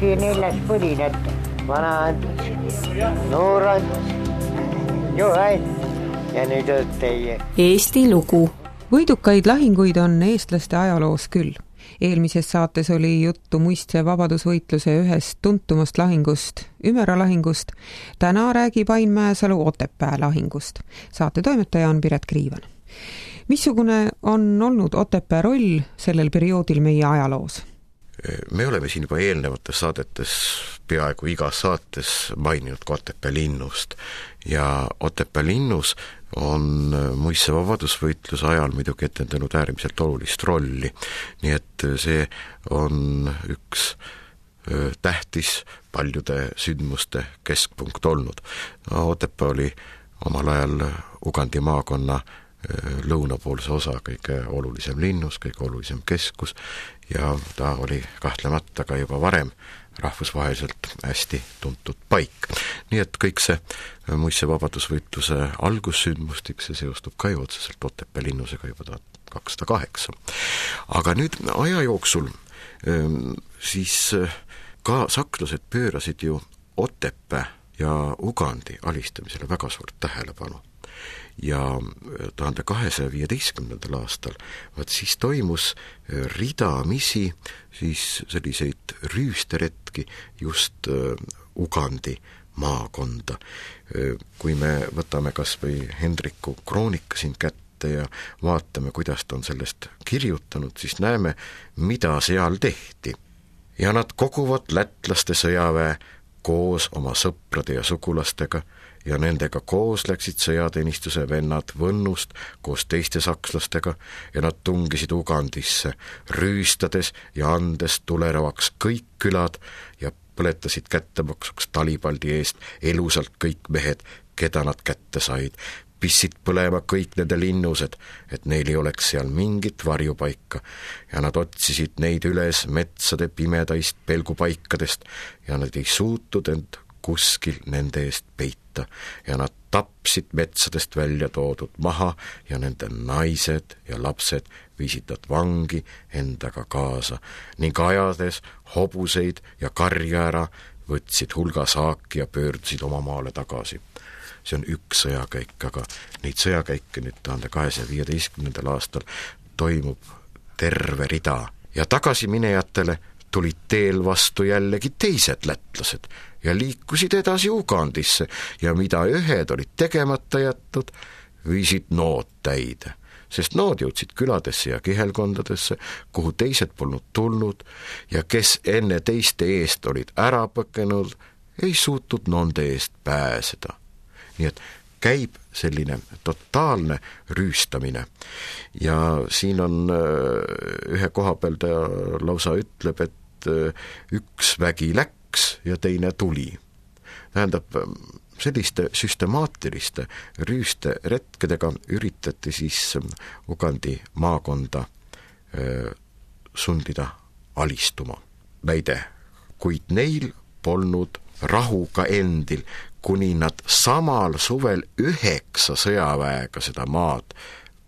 siia neljas põlin ette. vana Ants, noor Ants, Juhan ja nüüd olete teie. Eesti lugu. võidukaid lahinguid on eestlaste ajaloos küll. eelmises saates oli juttu muistse vabadusvõitluse ühest tuntumast lahingust, Ümera lahingust. täna räägib Ain Mäesalu Otepää lahingust. saate toimetaja on Piret Kriivan. missugune on olnud Otepää roll sellel perioodil meie ajaloos? Me oleme siin juba eelnevates saadetes peaaegu igas saates maininud ka Otepää linnust ja Otepää linnus on muistse vabadusvõitluse ajal muidugi etendanud äärmiselt olulist rolli. nii et see on üks tähtis paljude sündmuste keskpunkt olnud. Otepää oli omal ajal Ugandi maakonna lõunapoolse osa kõige olulisem linnus, kõige olulisem keskus ja ta oli kahtlemata ka juba varem rahvusvaheliselt hästi tuntud paik. nii et kõik see muistse vabadusvõitluse algussündmustik, see seostub ka ju otseselt Otepää linnusega juba tuhat kakssada kaheksa. aga nüüd aja jooksul siis ka sakslased pöörasid ju Otepää ja Ugandi alistamisele väga suurt tähelepanu ja tuhande kahesaja viieteistkümnendal aastal, vaat siis toimus ridamisi siis selliseid rüüsteretki just Ugandi maakonda. kui me võtame kas või Hendriku kroonika siin kätte ja vaatame, kuidas ta on sellest kirjutanud, siis näeme, mida seal tehti. ja nad koguvad lätlaste sõjaväe koos oma sõprade ja sugulastega ja nendega koos läksid sõjateenistuse vennad Võnnust koos teiste sakslastega ja nad tungisid Ugandisse, rüüstades ja andes tulerevaks kõik külad ja põletasid kättemaksuks Talipaldi eest elusalt kõik mehed, keda nad kätte said, pissid põlema kõik nende linnused, et neil ei oleks seal mingit varjupaika. Ja nad otsisid neid üles metsade pimedaist pelgupaikadest ja nad ei suutnud end kuskil nende eest peita ja nad tapsid metsadest välja toodud maha ja nende naised ja lapsed viisid nad vangi endaga kaasa ning ajades hobuseid ja karja ära, võtsid hulga saaki ja pöördusid oma maale tagasi. see on üks sõjakäik, aga neid sõjakäike nüüd tuhande kahesaja viieteistkümnendal aastal toimub terve rida ja tagasiminejatele tulid teel vastu jällegi teised lätlased ja liikusid edasi Ugandisse ja mida ühed olid tegemata jätnud, viisid nood täide. sest nood jõudsid küladesse ja kihelkondadesse, kuhu teised polnud tulnud ja kes enne teiste eest olid ära põkenud, ei suutnud nende eest pääseda. nii et käib selline totaalne rüüstamine. ja siin on ühe koha peal ta lausa ütleb, et üks vägi läks, läks ja teine tuli. tähendab, selliste süstemaatiliste rüüsteretkedega üritati siis Ugandi maakonda öö, sundida alistuma. väide, kuid neil polnud rahu ka endil, kuni nad samal suvel üheksa sõjaväega seda maad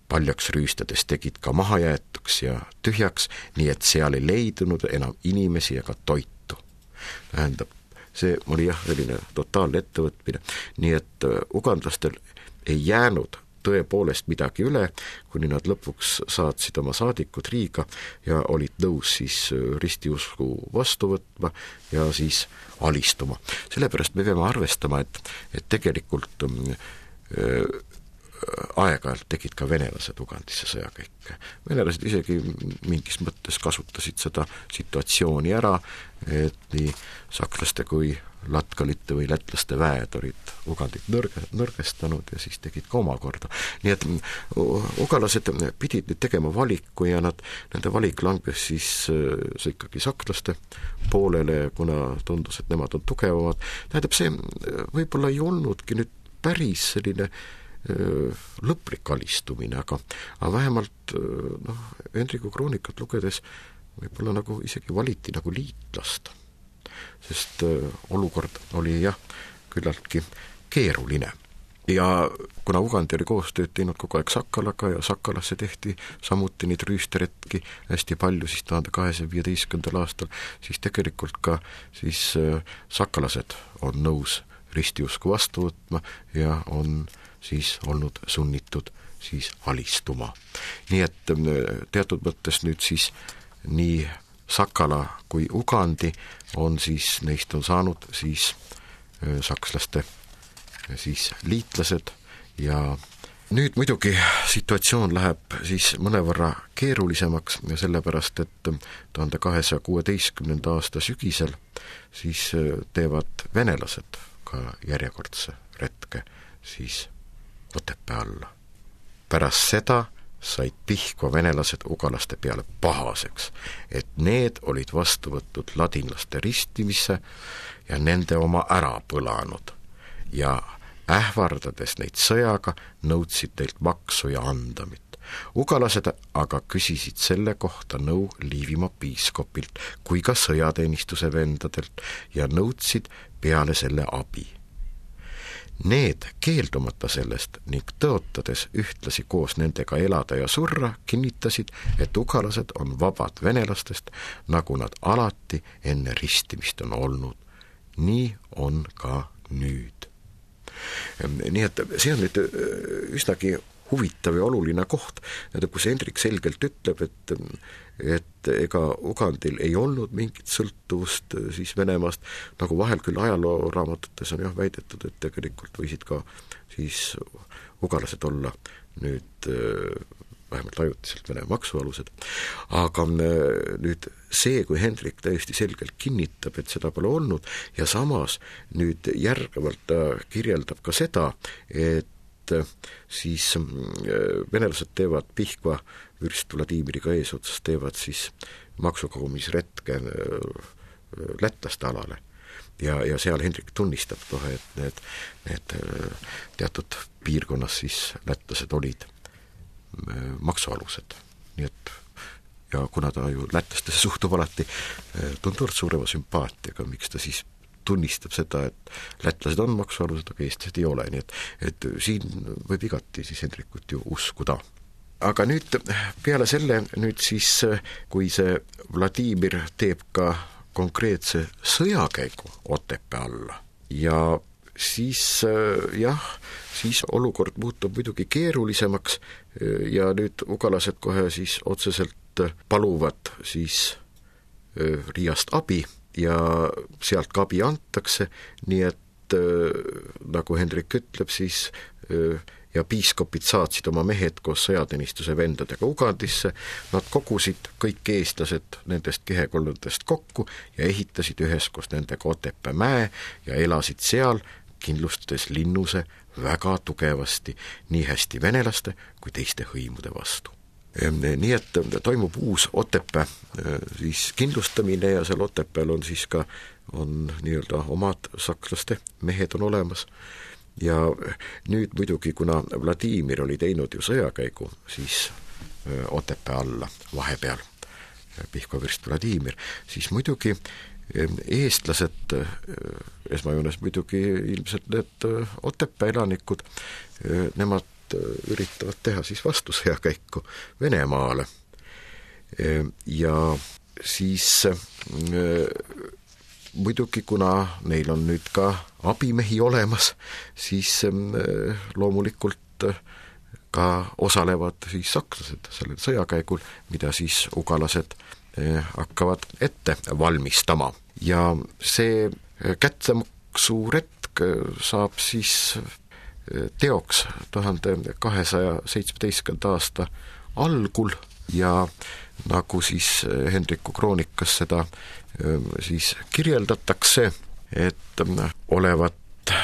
paljaks rüüstades tegid ka mahajäetuks ja tühjaks, nii et seal ei leidunud enam inimesi ega toitu tähendab, see oli jah, selline totaalne ettevõtmine, nii et äh, ugandlastel ei jäänud tõepoolest midagi üle, kuni nad lõpuks saatsid oma saadikud Riiga ja olid nõus siis äh, ristiusku vastu võtma ja siis alistuma. sellepärast me peame arvestama, et, et tegelikult öö, äh, aeg-ajalt tegid ka venelased Ugandisse sõjakäike. venelased isegi mingis mõttes kasutasid seda situatsiooni ära, et nii sakslaste kui latkalite või lätlaste väed olid Ugandit nõrge, nõrgestanud ja siis tegid ka omakorda. nii et ugalased pidid nüüd tegema valiku ja nad, nende valik langes siis see ikkagi sakslaste poolele, kuna tundus, et nemad on tugevamad, tähendab, see võib-olla ei olnudki nüüd päris selline äh, lõplik alistumine, aga, aga vähemalt noh, Hendriku kroonikat lugedes võib-olla nagu isegi valiti nagu liitlast. sest olukord oli jah, küllaltki keeruline. ja kuna Ugandi oli koostööd teinud kogu aeg Sakalaga ja Sakalasse tehti samuti neid rüüsteretki hästi palju siis tuhande kahesaja viieteistkümnendal aastal, siis tegelikult ka siis äh, sakalased on nõus ristiusku vastu võtma ja on siis olnud sunnitud siis alistuma. nii et äh, teatud mõttes nüüd siis nii Sakala kui Ugandi on siis, neist on saanud siis äh, sakslaste siis liitlased ja nüüd muidugi situatsioon läheb siis mõnevõrra keerulisemaks ja sellepärast, et tuhande kahesaja kuueteistkümnenda aasta sügisel siis äh, teevad venelased ka järjekordse retke siis Otepää alla. pärast seda said Pihkva venelased ugalaste peale pahaseks, et need olid vastu võtnud ladinlaste ristimisse ja nende oma ära põlanud ja ähvardades neid sõjaga, nõudsid teilt maksu ja andamit. Ugalased aga küsisid selle kohta nõu Liivimaa piiskopilt kui ka sõjateenistuse vendadelt ja nõudsid peale selle abi. Need keeldumata sellest ning tõotades ühtlasi koos nendega elada ja surra, kinnitasid, et ugalased on vabad venelastest, nagu nad alati enne ristimist on olnud. nii on ka nüüd nii et see on nüüd äh, üsnagi huvitav ja oluline koht, tähendab, kus Hendrik selgelt ütleb, et et ega Ugandil ei olnud mingit sõltuvust äh, siis Venemaast, nagu vahel küll ajalooraamatutes on jah väidetud, et tegelikult võisid ka siis ugalased olla nüüd äh, vähemalt ajutiselt Vene maksualused, aga äh, nüüd see, kui Hendrik täiesti selgelt kinnitab, et seda pole olnud, ja samas nüüd järgnevalt ta kirjeldab ka seda, et äh, siis äh, venelased teevad Pihkva vürst Vladimiriga eesotsas, teevad siis maksukogumisretke lätlaste alale. Ja, ja seal Hendrik tunnistab kohe, et need, need teatud piirkonnas siis lätlased olid maksualused, nii et ja kuna ta ju lätlastesse suhtub alati eh, tunduvalt suurema sümpaatiaga, miks ta siis tunnistab seda, et lätlased on maksualused, aga eestlased ei ole, nii et, et siin võib igati siis Hendrikut ju uskuda. aga nüüd peale selle nüüd siis, kui see Vladimir teeb ka konkreetse sõjakäigu Otepää alla ja siis jah, siis olukord muutub muidugi keerulisemaks ja nüüd ugalased kohe siis otseselt paluvad siis Riiast abi ja sealt ka abi antakse, nii et nagu Hendrik ütleb, siis ja piiskopid saatsid oma mehed koos sõjateenistuse vendadega Ugandisse, nad kogusid kõik eestlased nendest kihekoldadest kokku ja ehitasid üheskoos nendega Otepää mäe ja elasid seal kindlustades linnuse väga tugevasti nii hästi venelaste kui teiste hõimude vastu. Nii et toimub uus Otepää äh, siis kindlustamine ja seal Otepääl on siis ka, on nii-öelda omad sakslaste mehed on olemas. Ja nüüd muidugi, kuna Vladimir oli teinud ju sõjakäigu siis äh, Otepää alla vahepeal, äh, Pihkva vürst Vladimir, siis muidugi eestlased, esmajoones muidugi ilmselt need Otepää elanikud, nemad üritavad teha siis vastusõjakäiku Venemaale. ja siis muidugi, kuna neil on nüüd ka abimehi olemas, siis loomulikult ka osalevad siis sakslased sellel sõjakäigul, mida siis ugalased hakkavad ette valmistama ja see kättemaksuretk saab siis teoks tuhande kahesaja seitsmeteistkümnenda aasta algul ja nagu siis Hendriku kroonikas seda siis kirjeldatakse, et olevat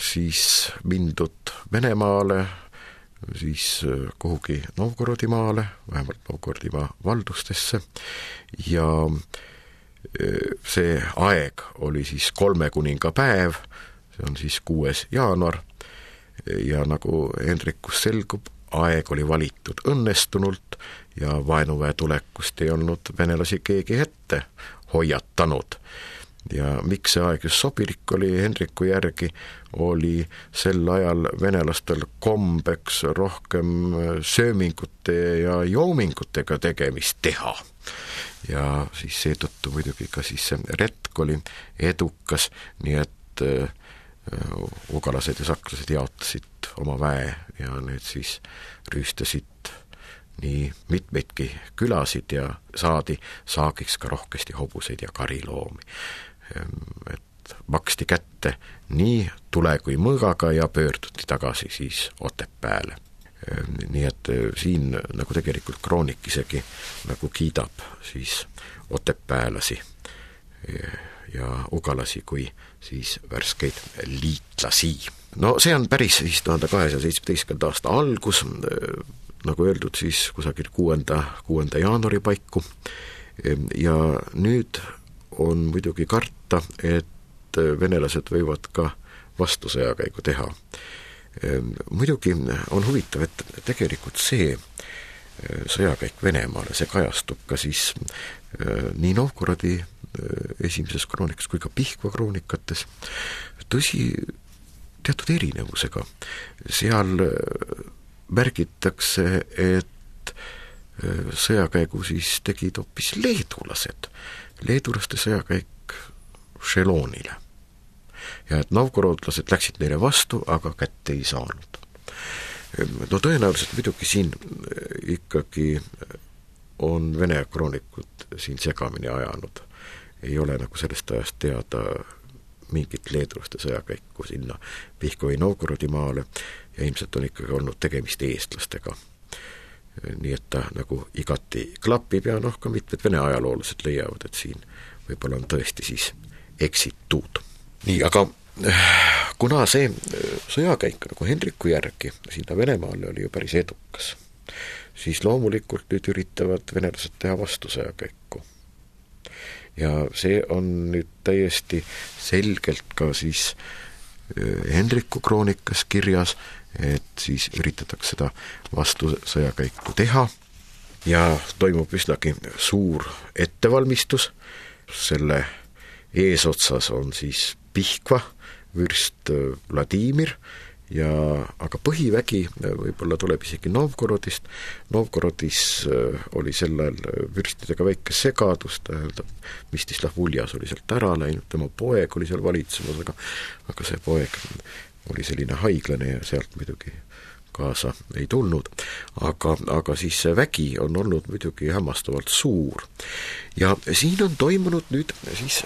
siis mindud Venemaale siis äh, kuhugi Novgorodi maale, vähemalt Novgorodimaa valdustesse ja äh, see aeg oli siis kolme kuninga päev, see on siis kuues jaanuar, ja nagu Hendrikus selgub, aeg oli valitud õnnestunult ja vaenuväe tulekust ei olnud venelasi keegi ette hoiatanud. ja miks see aeg just sobilik oli Hendriku järgi, oli sel ajal venelastel kombeks rohkem söömingute ja joomingutega tegemist teha. ja siis seetõttu muidugi ka siis see retk oli edukas, nii et äh, ugalased ja sakslased jaotasid oma väe ja need siis rüüstasid nii mitmeidki külasid ja saadi saagiks ka rohkesti hobuseid ja kariloomi. Ehm, et maksti kätte nii tule kui mõõgaga ja pöörduti tagasi siis Otepääle. Ehm, nii et eh, siin nagu tegelikult kroonik isegi nagu kiidab siis otepäälasi eh, ja ugalasi kui siis värskeid liitlasi. no see on päris siis tuhande kahesaja seitsmeteistkümnenda aasta algus, nagu öeldud, siis kusagil kuuenda, kuuenda jaanuari paiku ja nüüd on muidugi karta, et venelased võivad ka vastusõjakäigu teha. Muidugi on huvitav, et tegelikult see sõjakäik Venemaale, see kajastub ka siis nii Novgorodi esimeses kroonikas kui ka Pihkva kroonikates, tõsi, teatud erinevusega. seal märgitakse, et sõjakäigu siis tegid hoopis leedulased leedulaste sõjakäik Šelonile. ja et novgorodlased läksid neile vastu, aga kätte ei saanud. no tõenäoliselt muidugi siin äh, ikkagi äh, on Vene kroonikud siin segamini ajanud. Ei ole nagu sellest ajast teada mingit leedulaste sõjakäiku sinna Pihkva või Novgorodi maale ja ilmselt on ikkagi olnud tegemist eestlastega nii et ta nagu igati klapib ja noh, ka mitmed vene ajaloolased leiavad, et siin võib-olla on tõesti siis eksitud. nii, aga äh, kuna see äh, sõjakäik nagu Hendriku järgi sinna Venemaale oli ju päris edukas, siis loomulikult nüüd üritavad venelased teha vastusõjakäiku. Ja see on nüüd täiesti selgelt ka siis äh, Hendriku kroonikas kirjas, et siis üritatakse seda vastusõjakäiku teha. Ja toimub üsnagi suur ettevalmistus, selle eesotsas on siis Pihkva vürst Vladimir ja aga põhivägi võib-olla tuleb isegi Novgorodist, Novgorodis äh, oli sel ajal vürstidega väike segadus, tähendab, Mistislav Uljas oli sealt ära läinud, tema poeg oli seal valitsemas, aga aga see poeg oli selline haiglane ja sealt muidugi kaasa ei tulnud, aga, aga siis see vägi on olnud muidugi hämmastavalt suur. ja siin on toimunud nüüd siis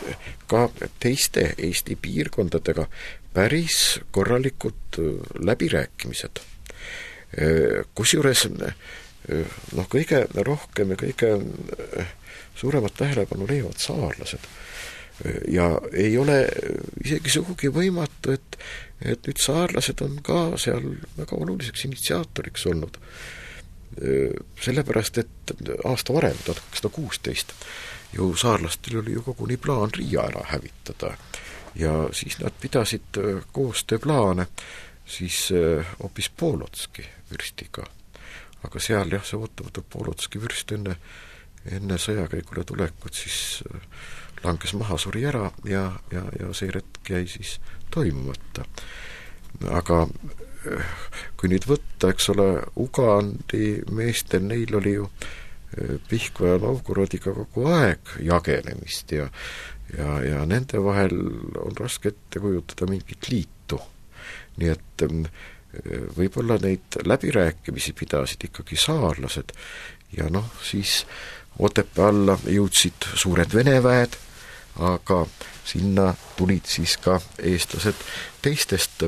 ka teiste Eesti piirkondadega päris korralikud äh, läbirääkimised. Äh, kusjuures äh, noh, kõige rohkem ja kõige suuremat tähelepanu leiavad saarlased ja ei ole isegi sugugi võimatu, et et nüüd saarlased on ka seal väga oluliseks initsiaatoriks olnud. Sellepärast, et aasta varem, tuhat kakssada kuusteist, ju saarlastel oli ju koguni plaan Riia ära hävitada. ja siis nad pidasid koostööplaane siis hoopis Polotski vürstiga. aga seal jah, see ootamatu Polotski vürst enne, enne sõjakäigule tulekut siis langes maha, suri ära ja, ja, ja see retk jäi siis toimumata. aga eh, kui nüüd võtta, eks ole, Ugandi meestel, neil oli ju Pihkva ja Novgorodiga kogu aeg jagenemist ja ja, ja nende vahel on raske ette kujutada mingit liitu. nii et eh, võib-olla neid läbirääkimisi pidasid ikkagi saarlased ja noh, siis Otepää alla jõudsid suured Vene väed aga sinna tulid siis ka eestlased teistest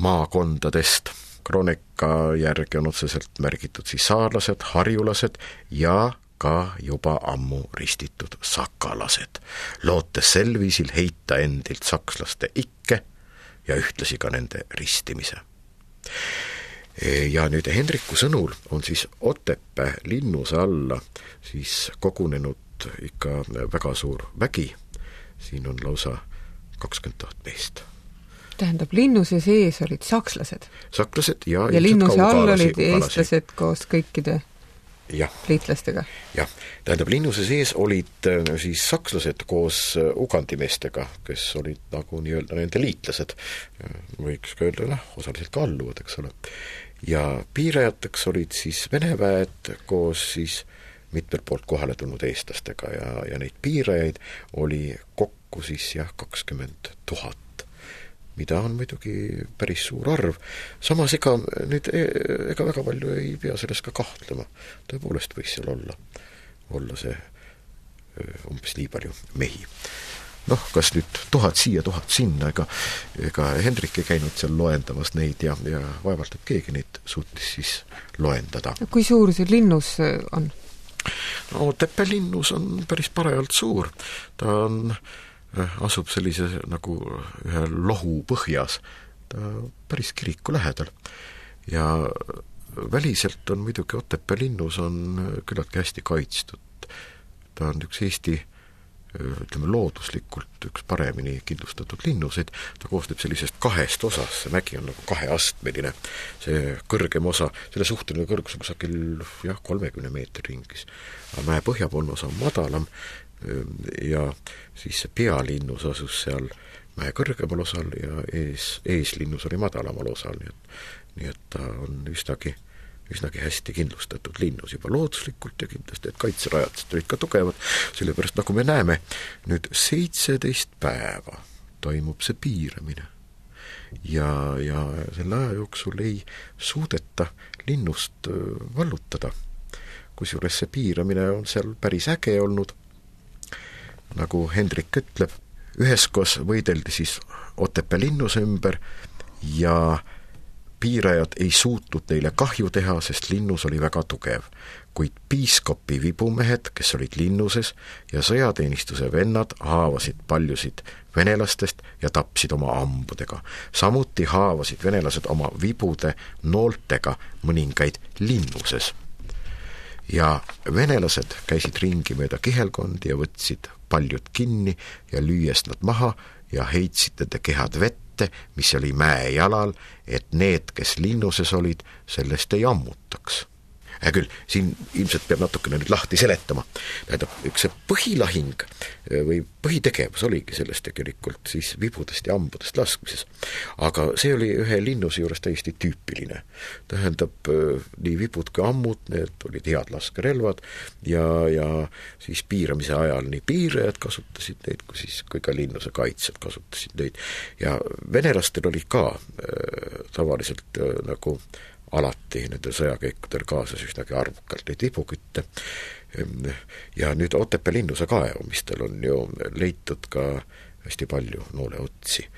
maakondadest. kroonika järgi on otseselt märgitud siis saarlased, harjulased ja ka juba ammu ristitud sakalased, lootes sel viisil heita endilt sakslaste ikke ja ühtlasi ka nende ristimise. Ja nüüd Hendriku sõnul on siis Otepää linnuse alla siis kogunenud ikka väga suur vägi siin on lausa kakskümmend tuhat meest. tähendab, linnuse sees olid sakslased? sakslased ja ja linnuse all olid eestlased koos kõikide jah, liitlastega? jah, tähendab linnuse sees olid äh, siis sakslased koos äh, Ugandi meestega, kes olid nagu nii-öelda nende liitlased, võiks ka öelda noh, osaliselt ka alluvad, eks ole. Ja piirajateks olid siis Vene väed koos siis mitmelt poolt kohale tulnud eestlastega ja, ja neid piirajaid oli kokku siis jah, kakskümmend tuhat mida on muidugi päris suur arv. samas ega nüüd, ega väga palju ei pea selles ka kahtlema. tõepoolest võis seal olla, olla see umbes nii palju mehi. Noh, kas nüüd tuhat siia, tuhat sinna, ega ega Hendrik ei käinud seal loendamas neid ja, ja vaevalt, et keegi neid suutis siis loendada. kui suur see linnus on? no Tepe linnus on päris parajalt suur, ta on, äh, asub sellise nagu ühe lohu põhjas, ta päris kiriku lähedal. ja väliselt on muidugi Otepää linnus on küllaltki hästi kaitstud. ta on üks Eesti ütleme, looduslikult üks paremini kindlustatud linnuseid, ta koosneb sellisest kahest osast, see mägi on nagu kaheastmeline. see kõrgem osa, selle suhteline kõrgus on kusagil jah, kolmekümne meetri ringis. aga mäe põhjapoolne osa on madalam ja siis see pealinnus asus seal mäe kõrgemal osal ja ees, eeslinnus oli madalamal osal, nii et nii et ta on üsnagi üsnagi hästi kindlustatud linnus juba looduslikult ja kindlasti need kaitserajatised olid ka tugevad, sellepärast nagu me näeme, nüüd seitseteist päeva toimub see piiramine. ja, ja selle aja jooksul ei suudeta linnust vallutada. kusjuures see piiramine on seal päris äge olnud, nagu Hendrik ütleb, üheskoos võideldi siis Otepää linnuse ümber ja äh, piirajad ei suutnud neile kahju teha, sest linnus oli väga tugev. kuid piiskopi vibumehed, kes olid linnuses, ja sõjateenistuse vennad haavasid paljusid venelastest ja tapsid oma hambudega. samuti haavasid venelased oma vibude nooltega mõningaid linnuses. ja venelased käisid ringi mööda kihelkondi ja võtsid paljud kinni ja lüües nad maha ja heitsid nende kehad vette, ette, mis oli mäejalal, et need, kes linnuses olid, sellest ei ammutaks hea küll, siin ilmselt peab natukene nüüd lahti seletama. tähendab, üks see põhilahing äh, või põhitegevus oligi selles tegelikult siis vibudest ja hambudest laskmises. aga see oli ühe linnuse juures täiesti tüüpiline. tähendab, äh, nii vibud kui ammud, need olid head laskerelvad ja, ja siis piiramise ajal nii piirajad kasutasid neid, kui siis, kui ka linnuse kaitsjad kasutasid neid. ja venelastel oli ka äh, tavaliselt äh, nagu äh, alati nendel sõjakäikudel kaasas üsnagi arvukalt neid vibukütte. ja nüüd Otepää linnuse kaevamistel on ju leitud ka hästi palju nooleotsi.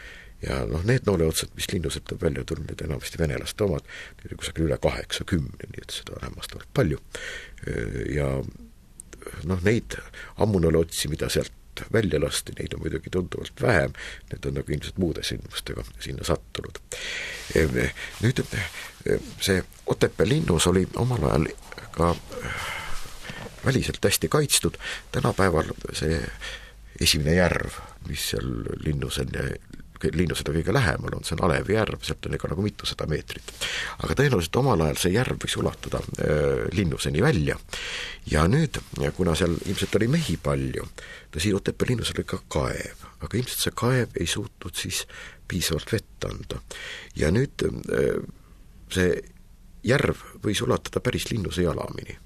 ja noh, need nooleotsad, mis linnuselt on välja tulnud, need enamasti venelaste omad, neid on kusagil üle kaheksakümne, nii et seda on hämmastavalt palju. ja noh, neid ammunooleotsi, mida sealt välja lasti, neid on muidugi tunduvalt vähem, need on nagu ilmselt muude sündmustega sinna sattunud. Nüüd see Otepää linnus oli omal ajal ka väliselt hästi kaitstud, tänapäeval see esimene järv, mis seal linnus on linnused on kõige lähemal, on see on Alevi järv, sealt on ikka nagu mitusada meetrit. aga tõenäoliselt omal ajal see järv võis ulatuda äh, linnuseni välja ja nüüd, kuna seal ilmselt oli mehi palju, tõsi, Otepää linnus oli ka kaev, aga ilmselt see kaev ei suutnud siis piisavalt vett anda. ja nüüd äh, see järv võis ulatada päris linnuse jalamini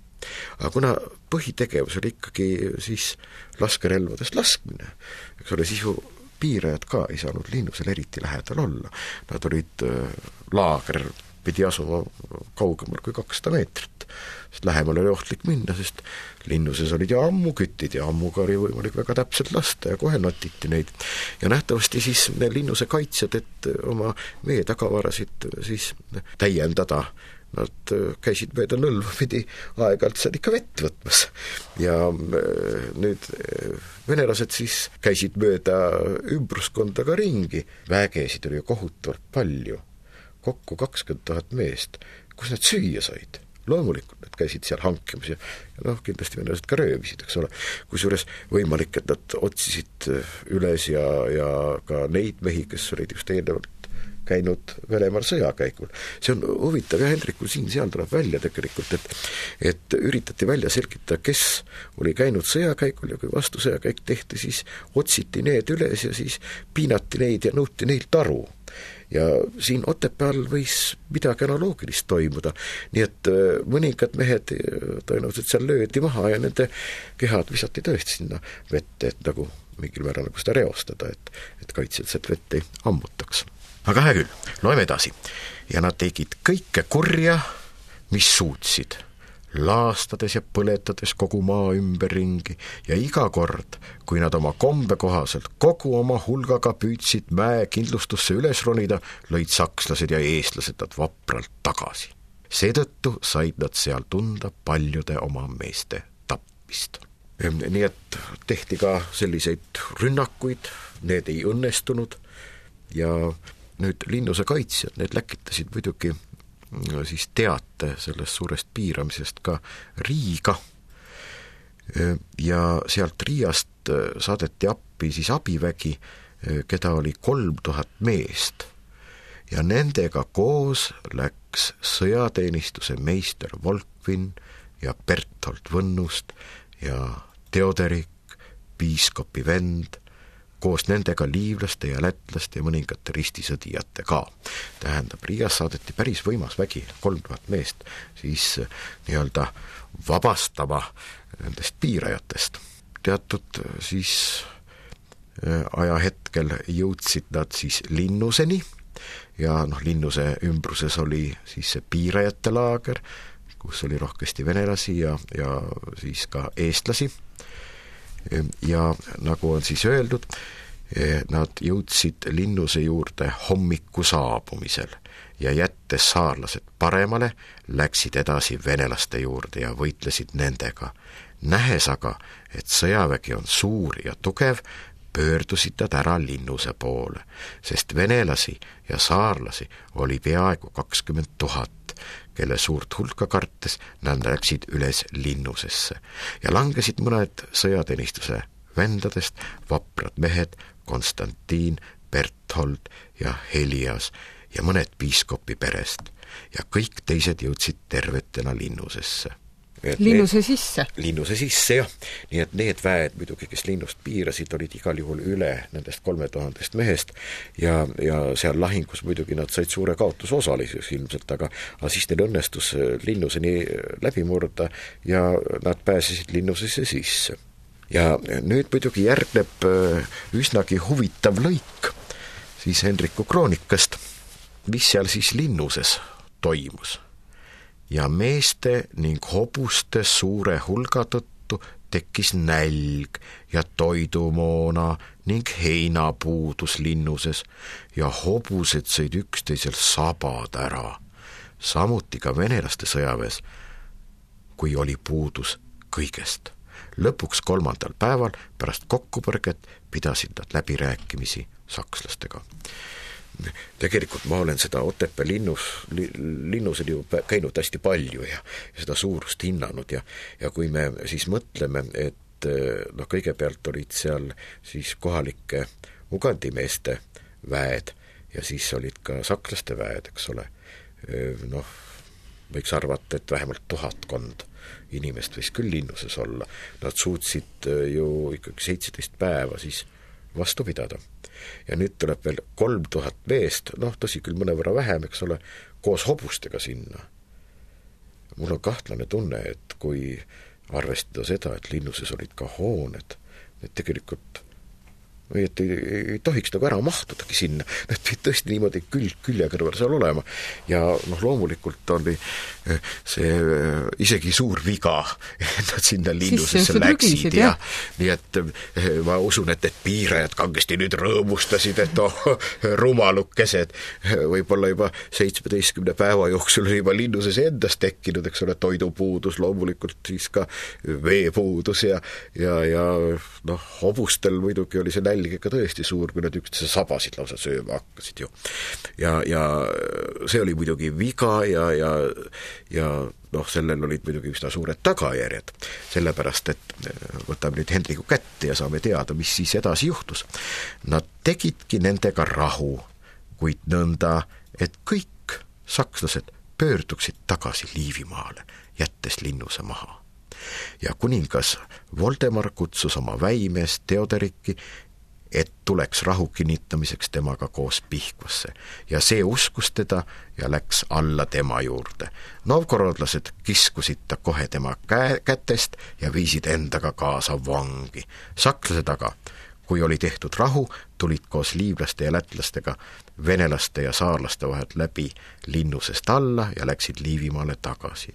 aga kuna põhitegevus oli ikkagi siis laskerelvadest laskmine, eks ole, siis ju piirajad ka ei saanud linnusel eriti lähedal olla. Nad olid, äh, laager pidi asuma kaugemal kui kakssada meetrit, sest lähemale oli ohtlik minna, sest linnuses olid ju ammukütid ja ammuga oli võimalik väga täpselt lasta ja kohe natiti neid. ja nähtavasti siis linnuse kaitsjad, et oma veetagavarasid siis täiendada, Nad äh, käisid mööda nõlva pidi aeg-ajalt seal ikka vett võtmas. ja äh, nüüd äh, venelased siis käisid mööda ümbruskonda ka ringi, vägesid oli ju kohutavalt palju, kokku kakskümmend tuhat meest, kus nad süüa said? loomulikult nad käisid seal hankimas ja, ja noh, kindlasti venelased ka röövisid, eks ole, kusjuures võimalik, et nad otsisid üles ja, ja ka neid mehi, kes olid just eelnevalt käinud Venemaal sõjakäigul. see on huvitav jah, Hendrik, kui siin-seal tuleb välja tegelikult, et et üritati välja selgitada, kes oli käinud sõjakäigul ja kui vastusõjakäik tehti, siis otsiti need üles ja siis piinati neid ja nõuti neilt aru ja siin Otepääl võis midagi analoogilist toimuda, nii et äh, mõningad mehed äh, tõenäoliselt seal löödi maha ja nende kehad visati tõesti sinna vette, et nagu mingil määral nagu seda reostada, et, et kaitsjad sealt vett ei ammutaks. Aga hea küll, loeme edasi. ja nad tegid kõike kurja, mis suutsid laastades ja põletades kogu maa ümberringi ja iga kord, kui nad oma kombe kohaselt kogu oma hulgaga püüdsid mäekindlustusse üles ronida, lõid sakslased ja eestlased nad vapralt tagasi. seetõttu said nad seal tunda paljude oma meeste tapmist. nii et tehti ka selliseid rünnakuid, need ei õnnestunud ja nüüd linnuse kaitsjad, need läkitasid muidugi siis teate sellest suurest piiramisest ka Riiga ja sealt Riiast saadeti appi siis abivägi, keda oli kolm tuhat meest. ja nendega koos läks sõjateenistuse meister Volkvin ja Berthold Võnnust ja Teoderik, piiskopi vend koos nendega liivlaste ja lätlaste ja mõningate ristisõdijate ka. tähendab, Riias saadeti päris võimas vägi, kolm tuhat meest, siis äh, nii-öelda vabastama nendest piirajatest. teatud äh, siis ajahetkel jõudsid nad siis Linnuseni ja noh, Linnuse ümbruses oli siis see piirajate laager, kus oli rohkesti venelasi ja, ja siis ka eestlasi ja nagu on siis öeldud, eh, nad jõudsid linnuse juurde hommiku saabumisel ja jättes saarlased paremale, läksid edasi venelaste juurde ja võitlesid nendega. nähes aga, et sõjavägi on suur ja tugev, pöördusid nad ära linnuse poole, sest venelasi ja saarlasi oli peaaegu kakskümmend tuhat kelle suurt hulka kartes nad läksid üles linnusesse ja langesid mõned sõjateenistuse vendadest, vaprad mehed, Konstantin, Berthold ja Helias ja mõned piiskopi perest ja kõik teised jõudsid tervetena linnusesse linnuse sisse? linnuse sisse, jah. nii et need väed muidugi, kes linnust piirasid, olid igal juhul üle nendest kolme tuhandest mehest ja, ja seal lahingus muidugi nad said suure kaotusosaliseks ilmselt, aga aga siis neil õnnestus linnuseni läbi murda ja nad pääsesid linnusesse sisse. ja nüüd muidugi järgneb äh, üsnagi huvitav lõik siis Hendriku kroonikast, mis seal siis linnuses toimus ja meeste ning hobuste suure hulga tõttu tekkis nälg ja toidumoona ning heinapuudus linnuses ja hobused sõid üksteisel sabad ära. samuti ka venelaste sõjaväes, kui oli puudus kõigest. lõpuks kolmandal päeval pärast kokkupõrget pidasid nad läbirääkimisi sakslastega tegelikult ma olen seda Otepää linnus li,, linnusel ju käinud hästi palju ja, ja seda suurust hinnanud ja, ja kui me siis mõtleme, et noh, kõigepealt olid seal siis kohalike ugandimeeste väed ja siis olid ka sakslaste väed, eks ole, noh, võiks arvata, et vähemalt tuhatkond inimest võis küll linnuses olla, nad suutsid ju ikkagi seitseteist päeva siis vastu pidada ja nüüd tuleb veel kolm tuhat meest, noh, tõsi küll, mõnevõrra vähem, eks ole, koos hobustega sinna. mul on kahtlane tunne, et kui arvestada seda, et linnuses olid ka hooned, need tegelikult et ei, ei tohiks nagu ära mahtudagi sinna, need pidid tõesti niimoodi külg külje kõrval seal olema. ja noh, loomulikult oli eh, see eh, isegi suur viga, et nad sinna linnusesse läksid ja nii et eh, ma usun, et, et piirajad kangesti nüüd rõõmustasid, et oh, rumalukesed, võib-olla juba seitsmeteistkümne päeva jooksul oli juba linnuses endas tekkinud, eks ole, toidupuudus, loomulikult siis ka veepuudus ja ja, ja noh, hobustel muidugi oli see nälg nälg ikka tõesti suur, kui nad üksteise sabasid lausa sööma hakkasid ju. ja, ja see oli muidugi viga ja, ja, ja noh, sellel olid muidugi üsna suured tagajärjed, sellepärast et äh, võtame nüüd Hendriku kätte ja saame teada, mis siis edasi juhtus. Nad tegidki nendega rahu, kuid nõnda, et kõik sakslased pöörduksid tagasi Liivimaale, jättes linnuse maha. ja kuningas Voldemar kutsus oma väimeest Theoderiki, et tuleks rahu kinnitamiseks temaga koos Pihkvasse ja see uskus teda ja läks alla tema juurde. novgorodlased kiskusid ta kohe tema käe, kätest ja viisid endaga kaasa vangi. sakslased aga, kui oli tehtud rahu, tulid koos liivlaste ja lätlastega venelaste ja saarlaste vahelt läbi linnusest alla ja läksid Liivimaale tagasi.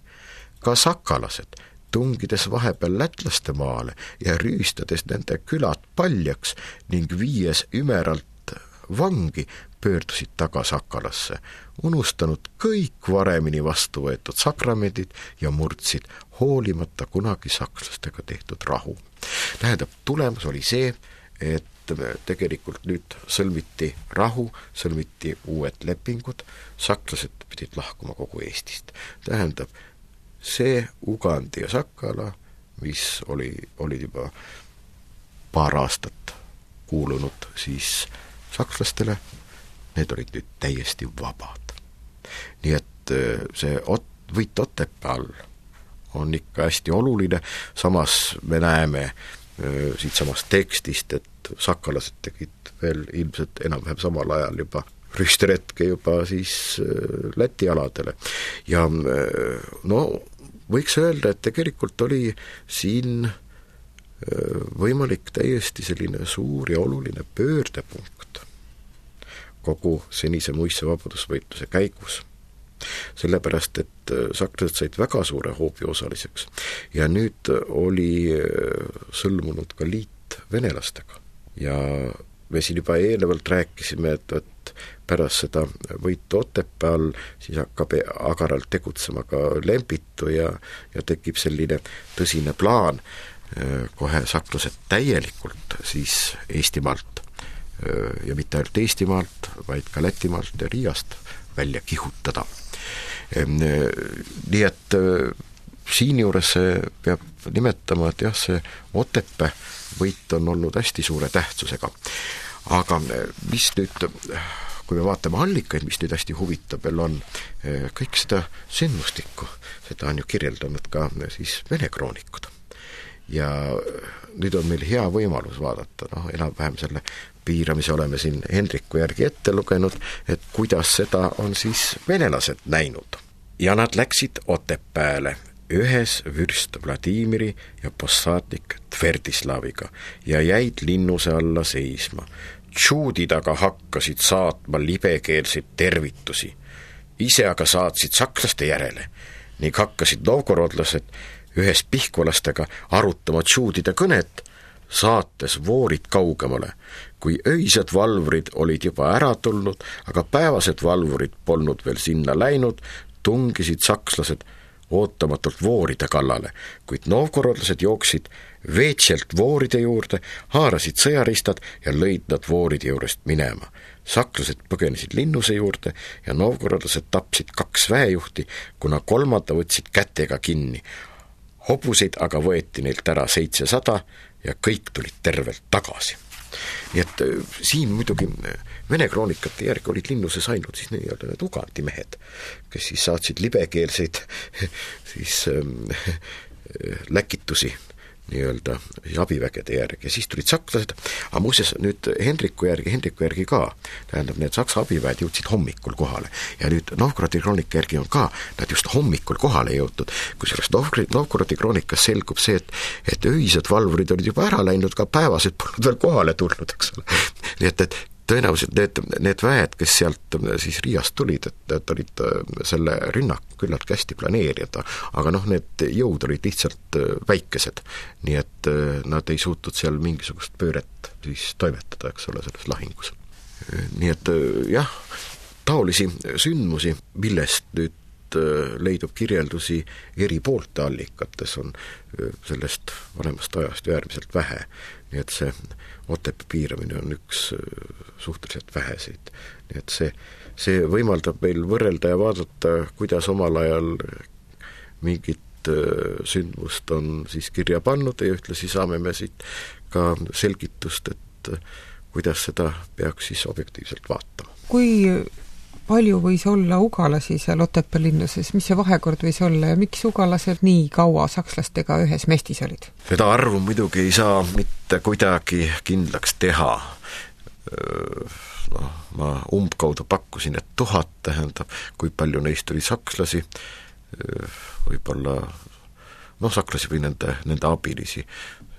ka sakalased tungides vahepeal lätlaste maale ja rüüstades nende külad paljaks ning viies ümeralt vangi, pöördusid tagasi Akalasse, unustanud kõik varemini vastu võetud sakramendid ja murdsid hoolimata kunagi sakslastega tehtud rahu. tähendab, tulemus oli see, et tegelikult nüüd sõlmiti rahu, sõlmiti uued lepingud, sakslased pidid lahkuma kogu Eestist. tähendab, see Ugandi ja Sakala, mis oli, olid juba paar aastat kuulunud siis sakslastele, need olid nüüd täiesti vabad. nii et äh, see ot-, võit Otepää all on ikka hästi oluline, samas me näeme äh, siitsamast tekstist, et sakkalased tegid veel ilmselt enam-vähem samal ajal juba rüsteretke juba siis äh, Läti aladele ja no võiks öelda, et tegelikult oli siin võimalik täiesti selline suur ja oluline pöördepunkt kogu senise muistse vabadusvõitluse käigus. sellepärast, et sakslased said väga suure hoobi osaliseks ja nüüd oli sõlmunud ka liit venelastega ja me siin juba eelnevalt rääkisime, et, et pärast seda võitu Otepääl siis hakkab agaralt tegutsema ka Lembitu ja, ja tekib selline tõsine plaan äh, kohe sakslased täielikult siis Eestimaalt äh, ja mitte ainult Eestimaalt, vaid ka Lätimaalt ja Riiast välja kihutada. Ehm, äh, nii et siinjuures peab nimetama, et jah, see Otepää võit on olnud hästi suure tähtsusega. aga mis nüüd kui me vaatame allikaid, mis nüüd hästi huvitav veel on, kõik seda sündmustikku, seda on ju kirjeldanud ka siis Vene kroonikud. ja nüüd on meil hea võimalus vaadata, noh, enam-vähem selle piiramise oleme siin Hendriku järgi ette lugenud, et kuidas seda on siis venelased näinud. ja nad läksid Otepääle ühes vürst Vladimiri ja possaatnik Tverdislaviga ja jäid linnuse alla seisma. Tšuudid aga hakkasid saatma libekeelseid tervitusi. ise aga saatsid sakslaste järele ning hakkasid novgorodlased ühes pihkvalastega arutama tšuudide kõnet, saates voorid kaugemale. kui öised valvurid olid juba ära tulnud, aga päevased valvurid polnud veel sinna läinud, tungisid sakslased ootamatult vooride kallale, kuid novgorodlased jooksid veetselt vooride juurde, haarasid sõjaristad ja lõid nad vooride juurest minema. saklased põgenesid linnuse juurde ja novgorodlased tapsid kaks väejuhti, kuna kolmanda võtsid kätega kinni. hobuseid aga võeti neilt ära seitsesada ja kõik tulid tervelt tagasi nii et äh, siin muidugi äh, Vene kroonikate järgi olid linnuses ainult siis nii-öelda need Ugandi mehed, kes siis saatsid libekeelseid siis ähm, läkitusi nii-öelda abivägede järgi. Ja siis tulid sakslased, aga muuseas nüüd Hendriku järgi, Hendriku järgi ka, tähendab, need Saksa abiväed jõudsid hommikul kohale. Ja nüüd Novgorodi kroonika järgi on ka nad just hommikul kohale jõutud, kusjuures Novgorodi, Novgorodi kroonikas selgub see, et et öised valvurid olid juba ära läinud, ka päevased polnud veel kohale tulnud, eks ole. nii et, et tõenäoliselt need, need väed, kes sealt äh, siis Riiast tulid, et, et olid äh, selle rünnaku küllaltki hästi planeerida, aga noh, need jõud olid lihtsalt äh, väikesed. nii et nad ei suutnud seal mingisugust pööret siis toimetada, eks ole, selles lahingus. nii et jah, taolisi sündmusi, millest nüüd leidub kirjeldusi eri poolte allikates, on sellest vanemast ajast ju äärmiselt vähe. Nii et see Otepää piiramine on üks äh, suhteliselt väheseid. nii et see, see võimaldab meil võrrelda ja vaadata, kuidas omal ajal mingit äh, sündmust on siis kirja pannud ja ühtlasi saame me siit ka selgitust, et äh, kuidas seda peaks siis objektiivselt vaatama. kui palju võis olla ugalasi seal Otepää linnuses, mis see vahekord võis olla ja miks ugalased nii kaua sakslastega ühes mestis olid? seda arvu muidugi ei saa mitte kuidagi kindlaks teha, noh, ma umbkaudu pakkusin, et tuhat tähendab, kui palju neist oli sakslasi, võib-olla noh, saklasi või nende, nende abilisi,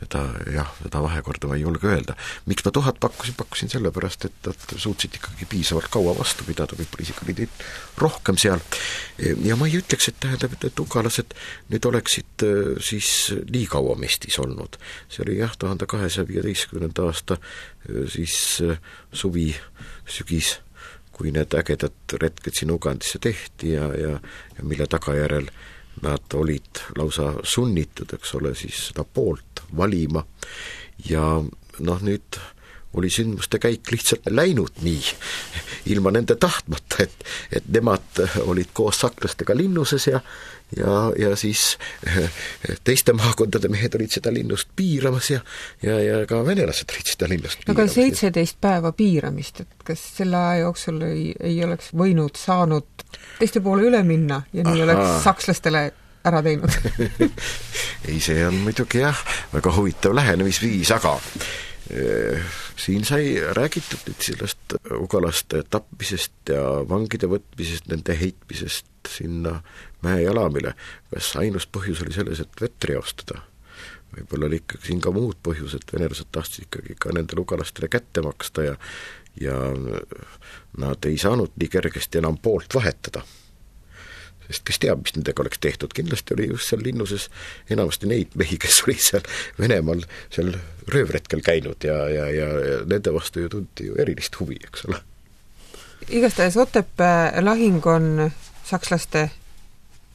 seda jah, seda vahekorda ma ei julge öelda. miks ma tuhat pakkusin, pakkusin sellepärast, et nad suutsid ikkagi piisavalt kaua vastu pidada, võib-olla isegi oli neid rohkem seal, ja ma ei ütleks, et tähendab, et, ugalased nüüd oleksid äh, siis nii kaua mestis olnud. see oli jah, tuhande kahesaja viieteistkümnenda aasta äh, siis äh, suvi, sügis, kui need ägedad retked siin Ugandisse tehti ja, ja, ja mille tagajärjel nad olid lausa sunnitud, eks ole, siis seda poolt valima ja noh, nüüd oli sündmuste käik lihtsalt läinud nii, ilma nende tahtmata, et, et nemad olid koos saklastega linnuses ja ja, ja siis teiste maakondade mehed olid seda linnust piiramas ja ja, ja ka venelased olid seda linnust piiramas. aga seitseteist päeva piiramist, et kas selle aja jooksul ei, ei oleks võinud, saanud teiste poole üle minna ja nii Aha. oleks sakslastele ära teinud ei, see on muidugi jah, väga huvitav lähenemisviis, aga äh, siin sai räägitud nüüd sellest ugalaste tapmisest ja vangide võtmisest, nende heitmisest sinna mäejalamile. kas ainus põhjus oli selles, et vett reostada? võib-olla oli ikkagi siin ka muud põhjused, venelased tahtsid ikkagi ka nendele ugalastele kätte maksta ja ja nad ei saanud nii kergesti enam poolt vahetada sest kes teab, mis nendega oleks tehtud, kindlasti oli just seal linnuses enamasti neid mehi, kes olid seal Venemaal seal röövretkel käinud ja, ja, ja, nende vastu ju tunti ju erilist huvi, eks ole. igastahes Otepää lahing on sakslaste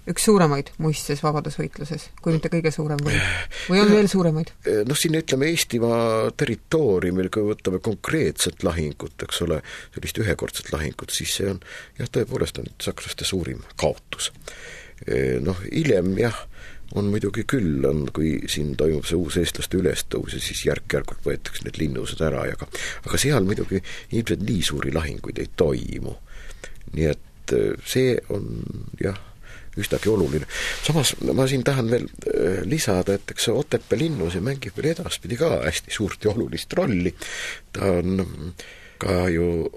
üks suuremaid muistses vabadusvõitluses, kui mitte kõige suurem või, või on veel suuremaid? Noh, siin ütleme Eestimaa territooriumil, kui võtame konkreetset lahingut, eks ole, sellist ühekordset lahingut, siis see on jah, tõepoolest on sakslaste suurim kaotus. Noh, hiljem jah, on muidugi küll, on, kui siin toimub see uus eestlaste ülestõus ja siis järk-järgult võetakse need linnused ära ja ka aga seal muidugi ilmselt nii suuri lahinguid ei toimu. nii et see on jah üsnagi oluline. samas ma siin tahan veel äh, lisada, et eks Otepää linnus mängib veel edaspidi ka hästi suurt ja olulist rolli, ta on ka ju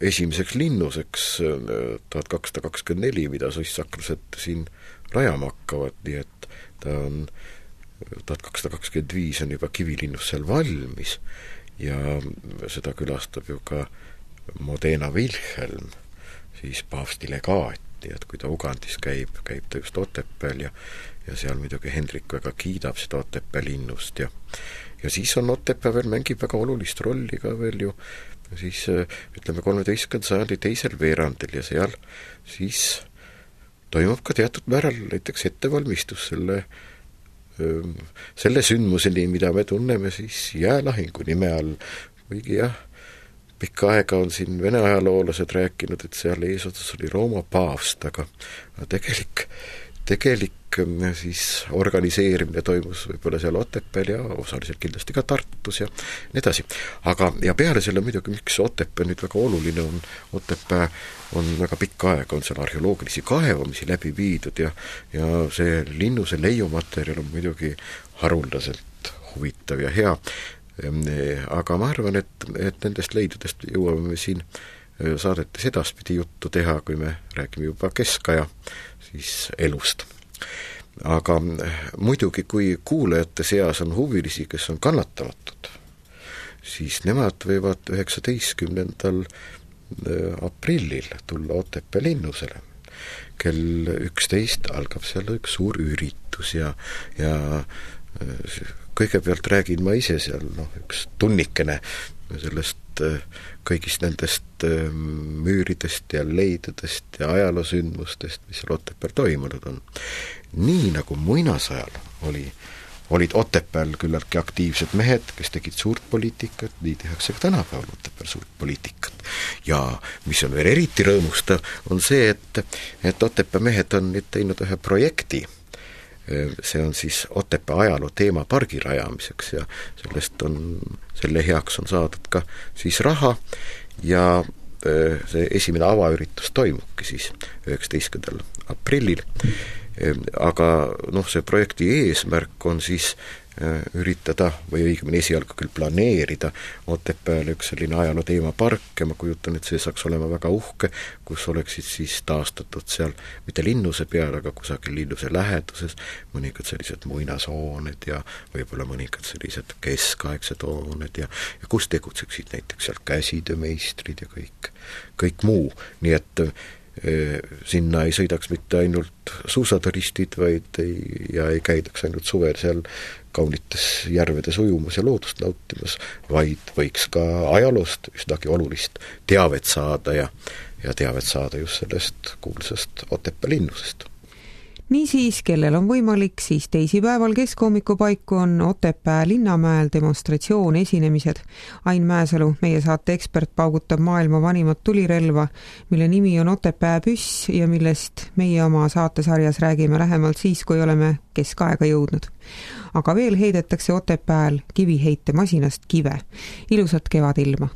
esimeseks linnuseks äh, tuhat kakssada kakskümmend neli, mida soss-saklased siin rajama hakkavad, nii et ta on tuhat kakssada kakskümmend viis on juba kivilinnus seal valmis ja seda külastab ju ka Modena Wilhelm, siis paavsti legaat alati, et kui ta Ugandis käib, käib ta just Otepääl ja ja seal muidugi Hendrik väga kiidab seda Otepää linnust ja ja siis on Otepää veel, mängib väga olulist rolli ka veel ju. Siis ütleme, kolmeteistkümnenda sajandi teisel veerandil ja seal siis toimub ka teatud määral näiteks ettevalmistus selle selle sündmuseni, mida me tunneme siis jäälahingu nime all, kuigi jah, pikka aega on siin vene ajaloolased rääkinud, et seal eesotsas oli Rooma paavst, aga tegelik, tegelik mm, siis organiseerimine toimus võib-olla seal Otepääl ja osaliselt kindlasti ka Tartus ja nii edasi. aga, ja peale selle muidugi, miks Otepää nüüd väga oluline on, Otepää on väga pikka aega, on seal arheoloogilisi kaevamisi läbi viidud ja ja see linnuse leiumaterjal on muidugi haruldaselt huvitav ja hea, aga ma arvan, et, et nendest leidudest jõuame me siin saadetes edaspidi juttu teha, kui me räägime juba keskaja siis elust. aga muidugi, kui kuulajate seas on huvilisi, kes on kannatamatud, siis nemad võivad üheksateistkümnendal aprillil tulla Otepää linnusele. kell üksteist algab seal üks suur üritus ja, ja kõigepealt räägin ma ise seal noh, üks tunnikene sellest äh, kõigist nendest äh, müüridest ja leidudest ja ajaloosündmustest, mis seal Otepääl toimunud on. nii nagu muinasajal oli, olid Otepääl küllaltki aktiivsed mehed, kes tegid suurt poliitikat, nii tehakse ka tänapäeval Otepääl suurt poliitikat. ja mis on veel eriti rõõmustav, on see, et, et Otepää mehed on nüüd teinud ühe projekti see on siis Otepää ajaloo teemapargi rajamiseks ja sellest on, selle heaks on saadud ka siis raha ja see esimene avaüritus toimubki siis üheksateistkümnendal aprillil, aga noh, see projekti eesmärk on siis üritada või õigemini esialgu küll planeerida Otepääle üks selline ajaloo teemapark ja ma kujutan, et see saaks olema väga uhke, kus oleksid siis taastatud seal mitte linnuse peal, aga kusagil linnuse läheduses mõningad sellised muinashooned ja võib-olla mõningad sellised keskaegsed hooned ja ja kus tegutseksid näiteks seal käsitöömeistrid ja kõik, kõik muu, nii et äh, sinna ei sõidaks mitte ainult suusaturistid, vaid ei, ja ei käidaks ainult suvel seal kaunites järvedes ujumas ja loodust nautimas, vaid võiks ka ajaloost üsnagi olulist teavet saada ja ja teavet saada just sellest kuulsast Otepää linnusest niisiis, kellel on võimalik, siis teisipäeval keskhommikupaiku on Otepää linnamäel demonstratsioon, esinemised. Ain Mäesalu, meie saate ekspert, paugutab maailma vanimat tulirelva, mille nimi on Otepää püss ja millest meie oma saatesarjas räägime lähemalt siis, kui oleme keskaega jõudnud aga veel heidetakse Otepääl kiviheitemasinast kive. ilusat kevadilma!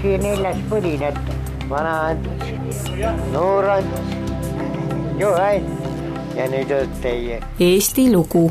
Siia neljas põlin, et vana Ants, noor Ants, Juhan ja nüüd on teie. Eesti lugu